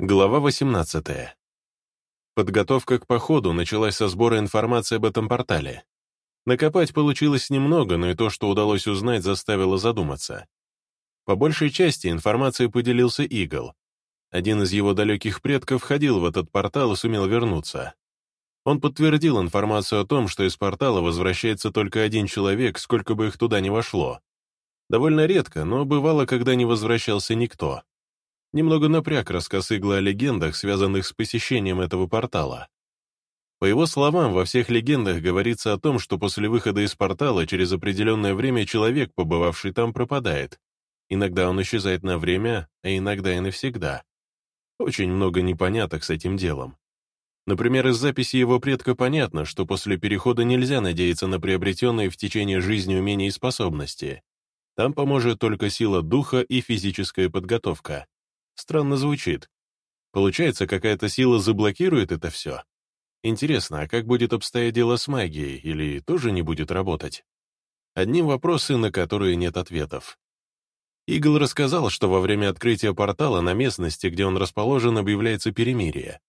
Глава 18. Подготовка к походу началась со сбора информации об этом портале. Накопать получилось немного, но и то, что удалось узнать, заставило задуматься. По большей части информацией поделился Игл. Один из его далеких предков ходил в этот портал и сумел вернуться. Он подтвердил информацию о том, что из портала возвращается только один человек, сколько бы их туда ни вошло. Довольно редко, но бывало, когда не возвращался никто. Немного напряг рассказ Игла о легендах, связанных с посещением этого портала. По его словам, во всех легендах говорится о том, что после выхода из портала через определенное время человек, побывавший там, пропадает. Иногда он исчезает на время, а иногда и навсегда. Очень много непоняток с этим делом. Например, из записи его предка понятно, что после перехода нельзя надеяться на приобретенные в течение жизни умения и способности. Там поможет только сила духа и физическая подготовка. Странно звучит. Получается, какая-то сила заблокирует это все? Интересно, а как будет обстоять дело с магией, или тоже не будет работать? Одни вопросы, на которые нет ответов. Игл рассказал, что во время открытия портала на местности, где он расположен, объявляется перемирие.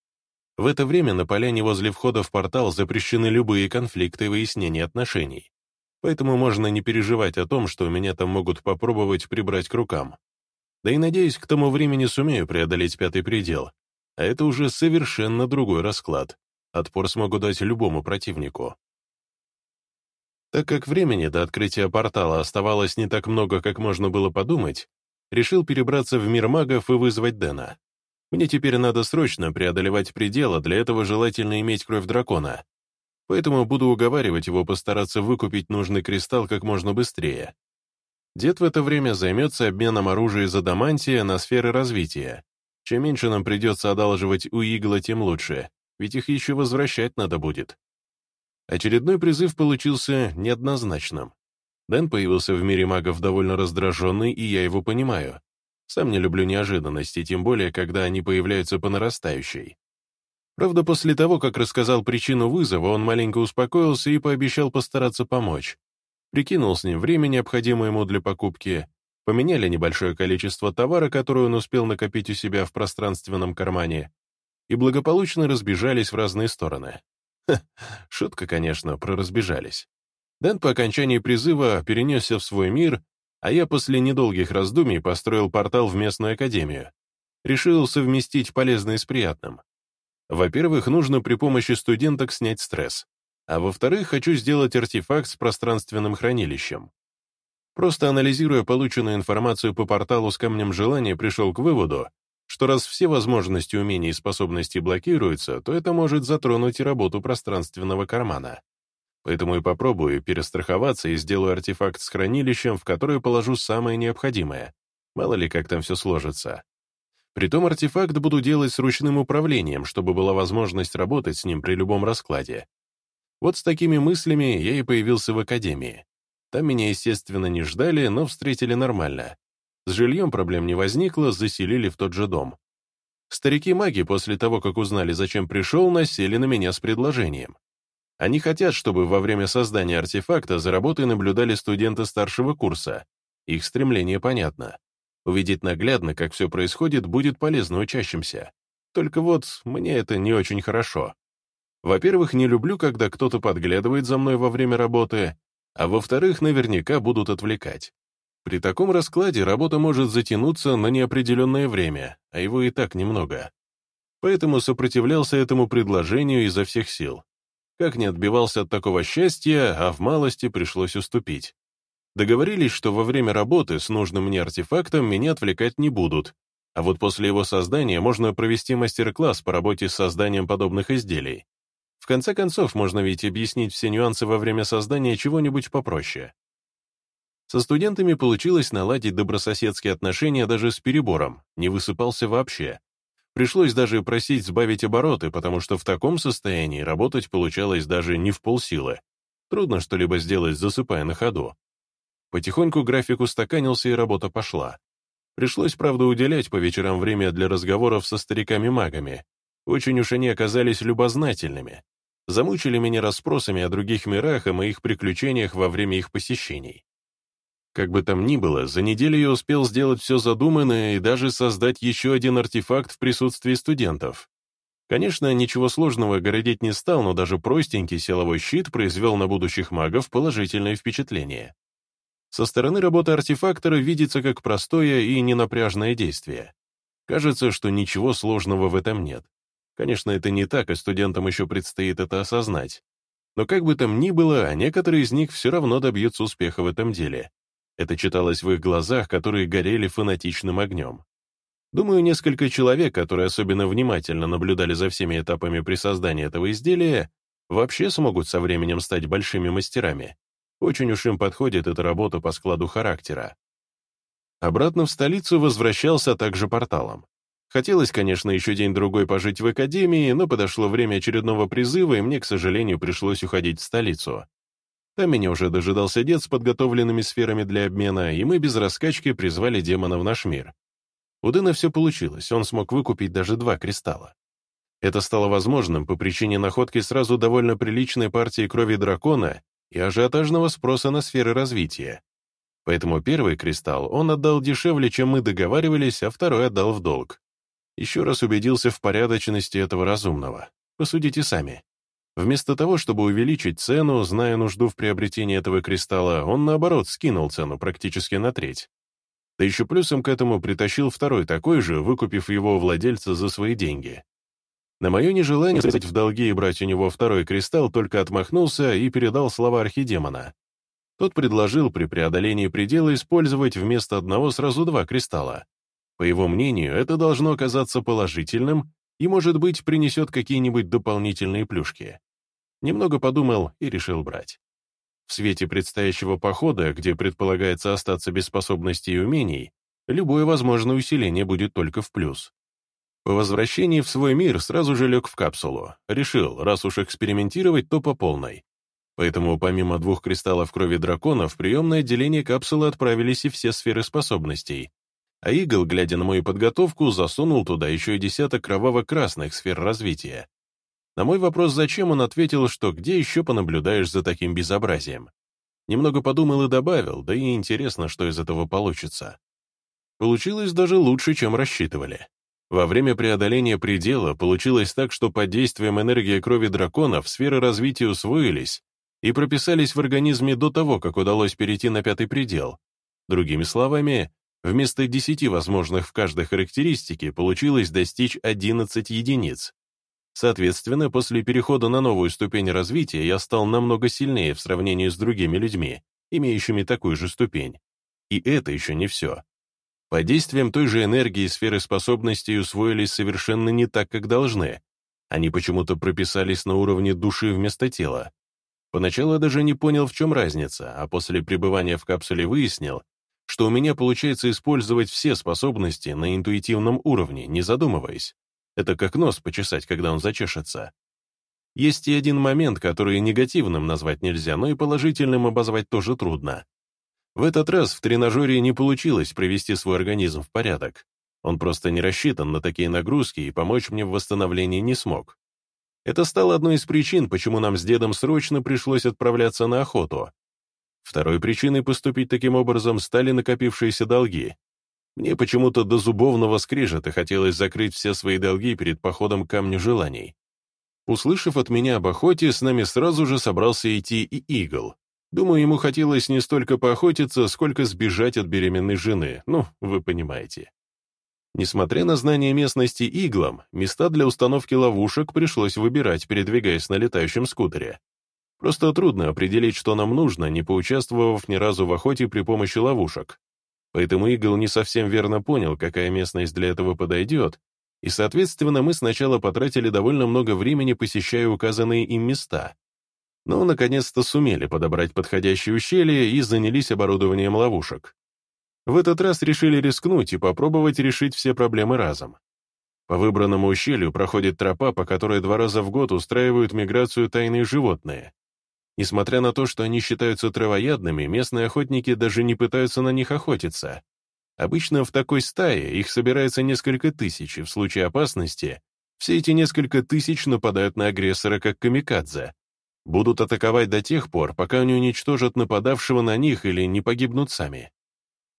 В это время на поляне возле входа в портал запрещены любые конфликты и выяснения отношений. Поэтому можно не переживать о том, что меня там могут попробовать прибрать к рукам. Да и, надеюсь, к тому времени сумею преодолеть пятый предел. А это уже совершенно другой расклад. Отпор смогу дать любому противнику. Так как времени до открытия портала оставалось не так много, как можно было подумать, решил перебраться в мир магов и вызвать Дэна. Мне теперь надо срочно преодолевать предел, а для этого желательно иметь кровь дракона. Поэтому буду уговаривать его постараться выкупить нужный кристалл как можно быстрее. Дед в это время займется обменом оружия из адамантия на сферы развития. Чем меньше нам придется одалживать у игла, тем лучше, ведь их еще возвращать надо будет. Очередной призыв получился неоднозначным. Дэн появился в мире магов довольно раздраженный, и я его понимаю. Сам не люблю неожиданности, тем более, когда они появляются по нарастающей. Правда, после того, как рассказал причину вызова, он маленько успокоился и пообещал постараться помочь прикинул с ним время, необходимое ему для покупки, поменяли небольшое количество товара, которое он успел накопить у себя в пространственном кармане, и благополучно разбежались в разные стороны. Ха, шутка, конечно, про разбежались. Дэн по окончании призыва перенесся в свой мир, а я после недолгих раздумий построил портал в местную академию. Решил совместить полезное с приятным. Во-первых, нужно при помощи студенток снять стресс. А во-вторых, хочу сделать артефакт с пространственным хранилищем. Просто анализируя полученную информацию по порталу с камнем желания, пришел к выводу, что раз все возможности умений и способностей блокируются, то это может затронуть и работу пространственного кармана. Поэтому и попробую перестраховаться и сделаю артефакт с хранилищем, в которое положу самое необходимое. Мало ли, как там все сложится. Притом артефакт буду делать с ручным управлением, чтобы была возможность работать с ним при любом раскладе. Вот с такими мыслями я и появился в академии. Там меня, естественно, не ждали, но встретили нормально. С жильем проблем не возникло, заселили в тот же дом. Старики-маги после того, как узнали, зачем пришел, насели на меня с предложением. Они хотят, чтобы во время создания артефакта за работой наблюдали студенты старшего курса. Их стремление понятно. Увидеть наглядно, как все происходит, будет полезно учащимся. Только вот мне это не очень хорошо. Во-первых, не люблю, когда кто-то подглядывает за мной во время работы, а во-вторых, наверняка будут отвлекать. При таком раскладе работа может затянуться на неопределенное время, а его и так немного. Поэтому сопротивлялся этому предложению изо всех сил. Как не отбивался от такого счастья, а в малости пришлось уступить. Договорились, что во время работы с нужным мне артефактом меня отвлекать не будут, а вот после его создания можно провести мастер-класс по работе с созданием подобных изделий. В конце концов, можно ведь объяснить все нюансы во время создания чего-нибудь попроще. Со студентами получилось наладить добрососедские отношения даже с перебором, не высыпался вообще. Пришлось даже просить сбавить обороты, потому что в таком состоянии работать получалось даже не в полсилы. Трудно что-либо сделать, засыпая на ходу. Потихоньку график устаканился, и работа пошла. Пришлось, правда, уделять по вечерам время для разговоров со стариками-магами. Очень уж они оказались любознательными замучили меня расспросами о других мирах и моих приключениях во время их посещений. Как бы там ни было, за неделю я успел сделать все задуманное и даже создать еще один артефакт в присутствии студентов. Конечно, ничего сложного городить не стал, но даже простенький силовой щит произвел на будущих магов положительное впечатление. Со стороны работы артефактора видится как простое и ненапряжное действие. Кажется, что ничего сложного в этом нет. Конечно, это не так, и студентам еще предстоит это осознать. Но как бы там ни было, а некоторые из них все равно добьются успеха в этом деле. Это читалось в их глазах, которые горели фанатичным огнем. Думаю, несколько человек, которые особенно внимательно наблюдали за всеми этапами при создании этого изделия, вообще смогут со временем стать большими мастерами. Очень уж им подходит эта работа по складу характера. Обратно в столицу возвращался также порталом. Хотелось, конечно, еще день-другой пожить в академии, но подошло время очередного призыва, и мне, к сожалению, пришлось уходить в столицу. Там меня уже дожидался дед с подготовленными сферами для обмена, и мы без раскачки призвали демона в наш мир. У Дэна все получилось, он смог выкупить даже два кристалла. Это стало возможным по причине находки сразу довольно приличной партии крови дракона и ажиотажного спроса на сферы развития. Поэтому первый кристалл он отдал дешевле, чем мы договаривались, а второй отдал в долг. Еще раз убедился в порядочности этого разумного. Посудите сами. Вместо того, чтобы увеличить цену, зная нужду в приобретении этого кристалла, он, наоборот, скинул цену практически на треть. Да еще плюсом к этому притащил второй такой же, выкупив его владельца за свои деньги. На мое нежелание залезть в долги и брать у него второй кристалл только отмахнулся и передал слова архидемона. Тот предложил при преодолении предела использовать вместо одного сразу два кристалла. По его мнению, это должно оказаться положительным и, может быть, принесет какие-нибудь дополнительные плюшки. Немного подумал и решил брать. В свете предстоящего похода, где предполагается остаться без способностей и умений, любое возможное усиление будет только в плюс. По возвращении в свой мир сразу же лег в капсулу. Решил, раз уж экспериментировать, то по полной. Поэтому помимо двух кристаллов крови дракона в приемное отделение капсулы отправились и все сферы способностей, а Игл, глядя на мою подготовку, засунул туда еще и десяток кроваво-красных сфер развития. На мой вопрос, зачем, он ответил, что где еще понаблюдаешь за таким безобразием. Немного подумал и добавил, да и интересно, что из этого получится. Получилось даже лучше, чем рассчитывали. Во время преодоления предела получилось так, что под действием энергии крови драконов сферы развития усвоились и прописались в организме до того, как удалось перейти на пятый предел. Другими словами, Вместо 10 возможных в каждой характеристике получилось достичь 11 единиц. Соответственно, после перехода на новую ступень развития я стал намного сильнее в сравнении с другими людьми, имеющими такую же ступень. И это еще не все. По действиям той же энергии сферы способностей усвоились совершенно не так, как должны. Они почему-то прописались на уровне души вместо тела. Поначалу я даже не понял, в чем разница, а после пребывания в капсуле выяснил, что у меня получается использовать все способности на интуитивном уровне, не задумываясь. Это как нос почесать, когда он зачешется. Есть и один момент, который негативным назвать нельзя, но и положительным обозвать тоже трудно. В этот раз в тренажере не получилось привести свой организм в порядок. Он просто не рассчитан на такие нагрузки и помочь мне в восстановлении не смог. Это стало одной из причин, почему нам с дедом срочно пришлось отправляться на охоту, Второй причиной поступить таким образом стали накопившиеся долги. Мне почему-то до зубовного скрежета хотелось закрыть все свои долги перед походом к камню желаний. Услышав от меня об охоте, с нами сразу же собрался идти и Игл. Думаю, ему хотелось не столько поохотиться, сколько сбежать от беременной жены, ну, вы понимаете. Несмотря на знание местности иглом, места для установки ловушек пришлось выбирать, передвигаясь на летающем скутере. Просто трудно определить, что нам нужно, не поучаствовав ни разу в охоте при помощи ловушек. Поэтому Игл не совсем верно понял, какая местность для этого подойдет, и, соответственно, мы сначала потратили довольно много времени, посещая указанные им места. Но, наконец-то, сумели подобрать подходящие ущелья и занялись оборудованием ловушек. В этот раз решили рискнуть и попробовать решить все проблемы разом. По выбранному ущелью проходит тропа, по которой два раза в год устраивают миграцию тайные животные. Несмотря на то, что они считаются травоядными, местные охотники даже не пытаются на них охотиться. Обычно в такой стае их собирается несколько тысяч, и в случае опасности все эти несколько тысяч нападают на агрессора как камикадзе. Будут атаковать до тех пор, пока не уничтожат нападавшего на них или не погибнут сами.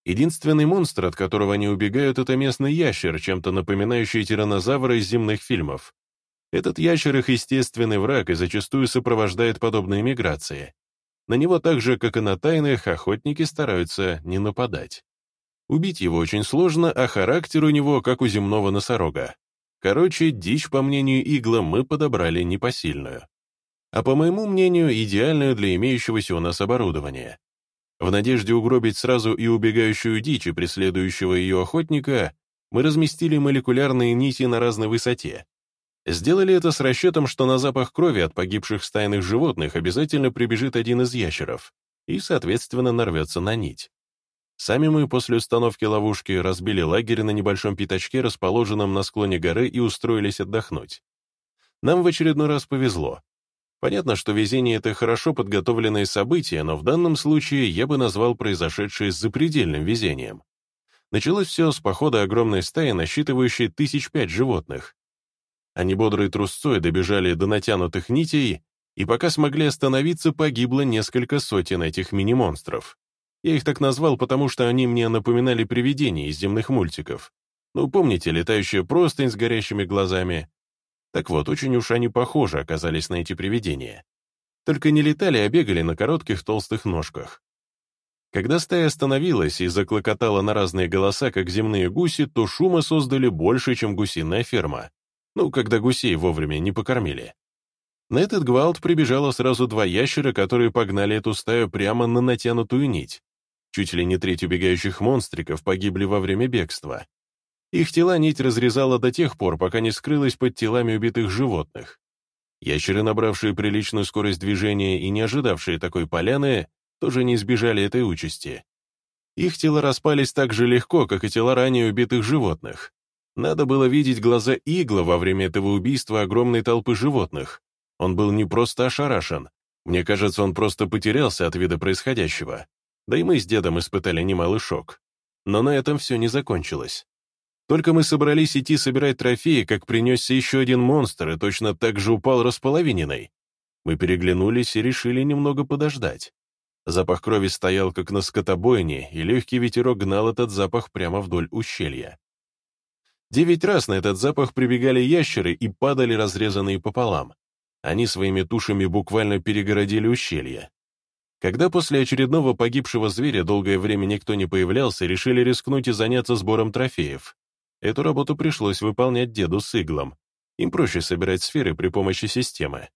Единственный монстр, от которого они убегают, это местный ящер, чем-то напоминающий тираннозавра из земных фильмов. Этот ящер их естественный враг и зачастую сопровождает подобные миграции. На него так же, как и на тайных, охотники стараются не нападать. Убить его очень сложно, а характер у него, как у земного носорога. Короче, дичь, по мнению Игла, мы подобрали непосильную. А по моему мнению, идеальную для имеющегося у нас оборудования. В надежде угробить сразу и убегающую дичь и преследующего ее охотника, мы разместили молекулярные нити на разной высоте. Сделали это с расчетом, что на запах крови от погибших стайных животных обязательно прибежит один из ящеров и, соответственно, нарвется на нить. Сами мы после установки ловушки разбили лагерь на небольшом пятачке, расположенном на склоне горы, и устроились отдохнуть. Нам в очередной раз повезло. Понятно, что везение — это хорошо подготовленные события, но в данном случае я бы назвал произошедшее запредельным везением. Началось все с похода огромной стаи, насчитывающей тысяч пять животных. Они бодрой трусцой добежали до натянутых нитей, и пока смогли остановиться, погибло несколько сотен этих мини-монстров. Я их так назвал, потому что они мне напоминали привидения из земных мультиков. Ну, помните, летающая простынь с горящими глазами? Так вот, очень уж они похожи оказались на эти привидения. Только не летали, а бегали на коротких толстых ножках. Когда стая остановилась и заклокотала на разные голоса, как земные гуси, то шума создали больше, чем гусиная ферма. Ну, когда гусей вовремя не покормили. На этот гвалт прибежало сразу два ящера, которые погнали эту стаю прямо на натянутую нить. Чуть ли не треть убегающих монстриков погибли во время бегства. Их тела нить разрезала до тех пор, пока не скрылась под телами убитых животных. Ящеры, набравшие приличную скорость движения и не ожидавшие такой поляны, тоже не избежали этой участи. Их тела распались так же легко, как и тела ранее убитых животных. Надо было видеть глаза Игла во время этого убийства огромной толпы животных. Он был не просто ошарашен. Мне кажется, он просто потерялся от вида происходящего. Да и мы с дедом испытали немалый шок. Но на этом все не закончилось. Только мы собрались идти собирать трофеи, как принесся еще один монстр и точно так же упал располовиненный. Мы переглянулись и решили немного подождать. Запах крови стоял, как на скотобойне, и легкий ветерок гнал этот запах прямо вдоль ущелья. Девять раз на этот запах прибегали ящеры и падали разрезанные пополам. Они своими тушами буквально перегородили ущелье. Когда после очередного погибшего зверя долгое время никто не появлялся, решили рискнуть и заняться сбором трофеев. Эту работу пришлось выполнять деду с иглом. Им проще собирать сферы при помощи системы.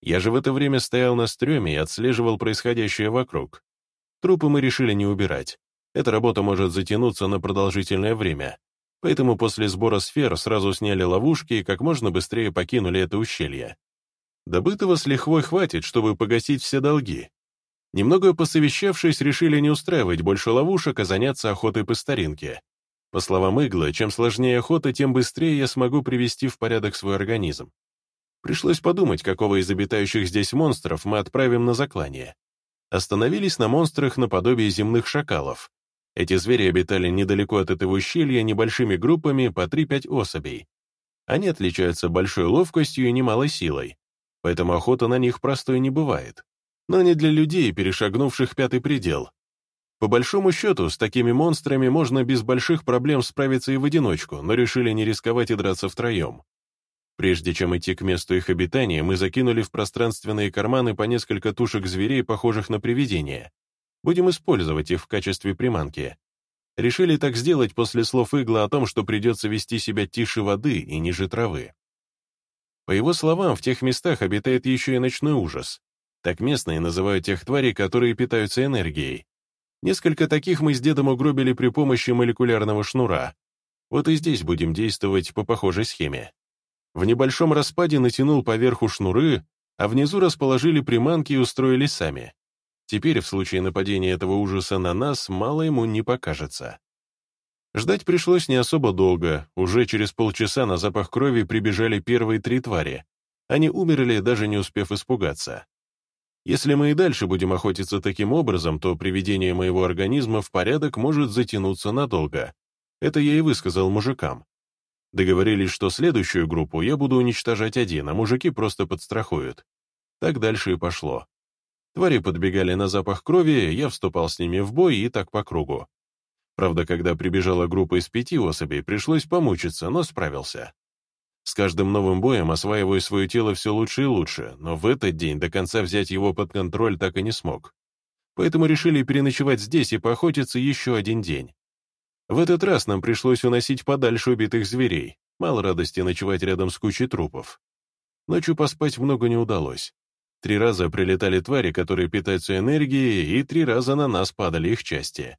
Я же в это время стоял на стреме и отслеживал происходящее вокруг. Трупы мы решили не убирать. Эта работа может затянуться на продолжительное время. Поэтому после сбора сфер сразу сняли ловушки и как можно быстрее покинули это ущелье. Добытого с лихвой хватит, чтобы погасить все долги. Немного посовещавшись, решили не устраивать больше ловушек, а заняться охотой по старинке. По словам Игла, чем сложнее охота, тем быстрее я смогу привести в порядок свой организм. Пришлось подумать, какого из обитающих здесь монстров мы отправим на заклание. Остановились на монстрах наподобие земных шакалов. Эти звери обитали недалеко от этого ущелья небольшими группами по 3-5 особей. Они отличаются большой ловкостью и немалой силой, поэтому охота на них простой не бывает. Но не для людей, перешагнувших пятый предел, по большому счету, с такими монстрами можно без больших проблем справиться и в одиночку, но решили не рисковать и драться втроем. Прежде чем идти к месту их обитания, мы закинули в пространственные карманы по несколько тушек зверей, похожих на привидения. Будем использовать их в качестве приманки. Решили так сделать после слов Игла о том, что придется вести себя тише воды и ниже травы. По его словам, в тех местах обитает еще и ночной ужас. Так местные называют тех тварей, которые питаются энергией. Несколько таких мы с дедом угробили при помощи молекулярного шнура. Вот и здесь будем действовать по похожей схеме. В небольшом распаде натянул поверху шнуры, а внизу расположили приманки и устроили сами. Теперь, в случае нападения этого ужаса на нас, мало ему не покажется. Ждать пришлось не особо долго, уже через полчаса на запах крови прибежали первые три твари. Они умерли, даже не успев испугаться. Если мы и дальше будем охотиться таким образом, то приведение моего организма в порядок может затянуться надолго. Это я и высказал мужикам. Договорились, что следующую группу я буду уничтожать один, а мужики просто подстрахуют. Так дальше и пошло. Твари подбегали на запах крови, я вступал с ними в бой и так по кругу. Правда, когда прибежала группа из пяти особей, пришлось помучиться, но справился. С каждым новым боем осваиваю свое тело все лучше и лучше, но в этот день до конца взять его под контроль так и не смог. Поэтому решили переночевать здесь и поохотиться еще один день. В этот раз нам пришлось уносить подальше убитых зверей. Мало радости ночевать рядом с кучей трупов. Ночью поспать много не удалось. Три раза прилетали твари, которые питаются энергией, и три раза на нас падали их части.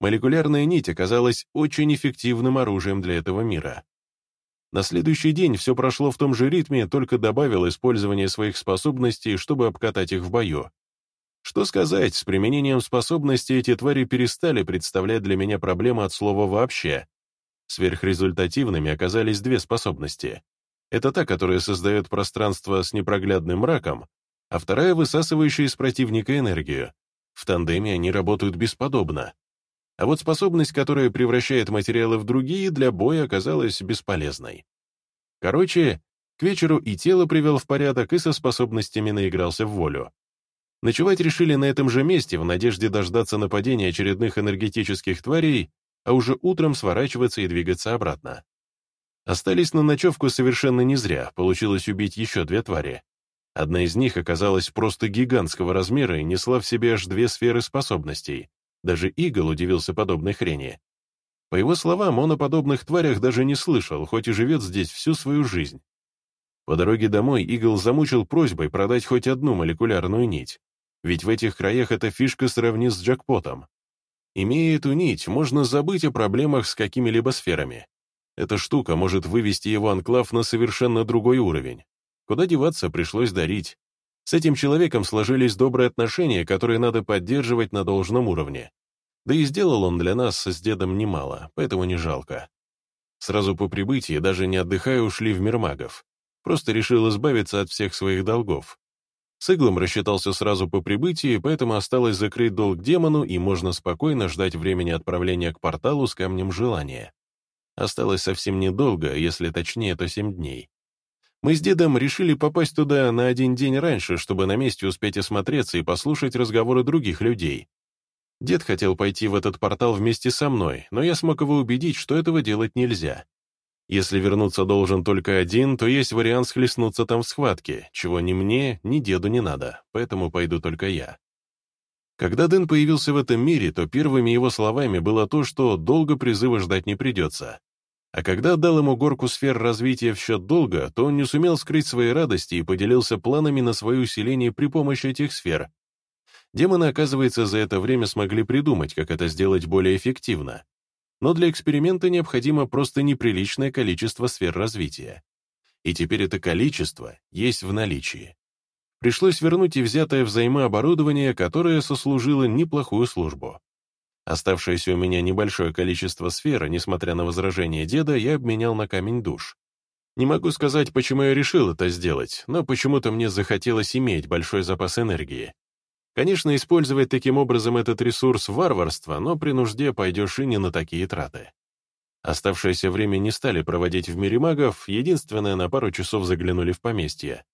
Молекулярная нить оказалась очень эффективным оружием для этого мира. На следующий день все прошло в том же ритме, только добавил использование своих способностей, чтобы обкатать их в бою. Что сказать, с применением способностей эти твари перестали представлять для меня проблему от слова «вообще». Сверхрезультативными оказались две способности. Это та, которая создает пространство с непроглядным мраком, а вторая — высасывающая из противника энергию. В тандеме они работают бесподобно. А вот способность, которая превращает материалы в другие, для боя оказалась бесполезной. Короче, к вечеру и тело привел в порядок, и со способностями наигрался в волю. Ночевать решили на этом же месте в надежде дождаться нападения очередных энергетических тварей, а уже утром сворачиваться и двигаться обратно. Остались на ночевку совершенно не зря, получилось убить еще две твари. Одна из них оказалась просто гигантского размера и несла в себе аж две сферы способностей. Даже Игл удивился подобной хрени. По его словам, он о подобных тварях даже не слышал, хоть и живет здесь всю свою жизнь. По дороге домой Игл замучил просьбой продать хоть одну молекулярную нить. Ведь в этих краях эта фишка сравни с джекпотом. Имея эту нить, можно забыть о проблемах с какими-либо сферами. Эта штука может вывести его анклав на совершенно другой уровень. Куда деваться, пришлось дарить. С этим человеком сложились добрые отношения, которые надо поддерживать на должном уровне. Да и сделал он для нас с дедом немало, поэтому не жалко. Сразу по прибытии, даже не отдыхая, ушли в мир магов. Просто решил избавиться от всех своих долгов. С Иглом рассчитался сразу по прибытии, поэтому осталось закрыть долг демону, и можно спокойно ждать времени отправления к порталу с камнем желания. Осталось совсем недолго, если точнее, то семь дней. Мы с дедом решили попасть туда на один день раньше, чтобы на месте успеть осмотреться и послушать разговоры других людей. Дед хотел пойти в этот портал вместе со мной, но я смог его убедить, что этого делать нельзя. Если вернуться должен только один, то есть вариант схлестнуться там в схватке, чего ни мне, ни деду не надо, поэтому пойду только я. Когда Дэн появился в этом мире, то первыми его словами было то, что долго призыва ждать не придется. А когда отдал ему горку сфер развития в счет долга, то он не сумел скрыть свои радости и поделился планами на свое усиление при помощи этих сфер. Демоны, оказывается, за это время смогли придумать, как это сделать более эффективно но для эксперимента необходимо просто неприличное количество сфер развития. И теперь это количество есть в наличии. Пришлось вернуть и взятое взаймы оборудование, которое сослужило неплохую службу. Оставшееся у меня небольшое количество сфер, несмотря на возражение деда, я обменял на камень душ. Не могу сказать, почему я решил это сделать, но почему-то мне захотелось иметь большой запас энергии, Конечно, использовать таким образом этот ресурс — варварство, но при нужде пойдешь и не на такие траты. Оставшееся время не стали проводить в мире магов, единственное, на пару часов заглянули в поместье.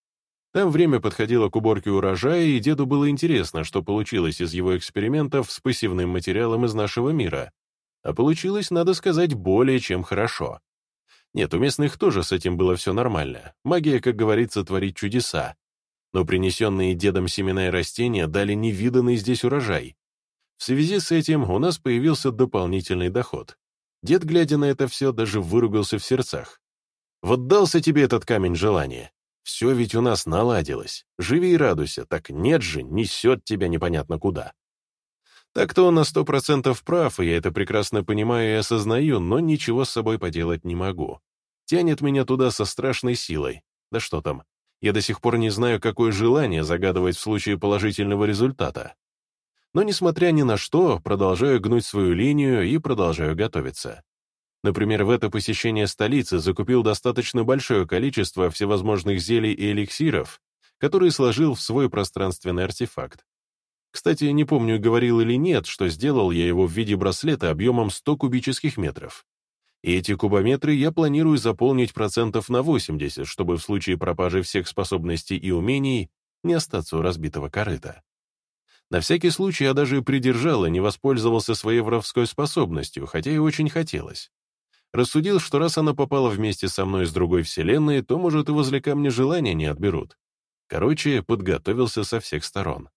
Там время подходило к уборке урожая, и деду было интересно, что получилось из его экспериментов с пассивным материалом из нашего мира. А получилось, надо сказать, более чем хорошо. Нет, у местных тоже с этим было все нормально. Магия, как говорится, творит чудеса но принесенные дедом семена и растения дали невиданный здесь урожай. В связи с этим у нас появился дополнительный доход. Дед, глядя на это все, даже выругался в сердцах. «Вот дался тебе этот камень желания. Все ведь у нас наладилось. Живи и радуйся, так нет же, несет тебя непонятно куда». Так-то он на сто процентов прав, и я это прекрасно понимаю и осознаю, но ничего с собой поделать не могу. Тянет меня туда со страшной силой. Да что там, я до сих пор не знаю, какое желание загадывать в случае положительного результата. Но, несмотря ни на что, продолжаю гнуть свою линию и продолжаю готовиться. Например, в это посещение столицы закупил достаточно большое количество всевозможных зелий и эликсиров, которые сложил в свой пространственный артефакт. Кстати, не помню, говорил или нет, что сделал я его в виде браслета объемом 100 кубических метров. И эти кубометры я планирую заполнить процентов на 80, чтобы в случае пропажи всех способностей и умений не остаться у разбитого корыта. На всякий случай я даже придержал и не воспользовался своей воровской способностью, хотя и очень хотелось. Рассудил, что раз она попала вместе со мной из другой вселенной, то, может, и возле камня желания не отберут. Короче, подготовился со всех сторон.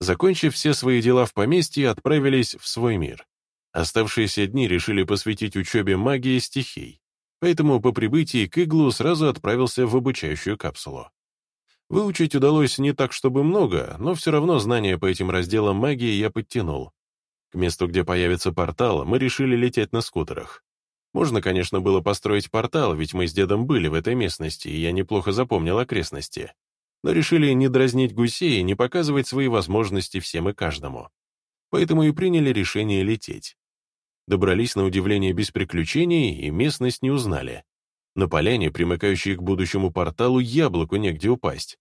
Закончив все свои дела в поместье, отправились в свой мир. Оставшиеся дни решили посвятить учебе магии стихий, поэтому по прибытии к Иглу сразу отправился в обучающую капсулу. Выучить удалось не так, чтобы много, но все равно знания по этим разделам магии я подтянул. К месту, где появится портал, мы решили лететь на скутерах. Можно, конечно, было построить портал, ведь мы с дедом были в этой местности, и я неплохо запомнил окрестности. Но решили не дразнить гусей и не показывать свои возможности всем и каждому. Поэтому и приняли решение лететь. Добрались на удивление без приключений и местность не узнали. На поляне, примыкающей к будущему порталу, яблоку негде упасть.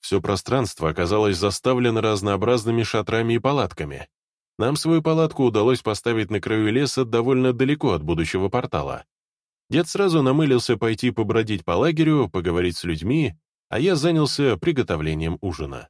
Все пространство оказалось заставлено разнообразными шатрами и палатками. Нам свою палатку удалось поставить на краю леса довольно далеко от будущего портала. Дед сразу намылился пойти побродить по лагерю, поговорить с людьми, а я занялся приготовлением ужина.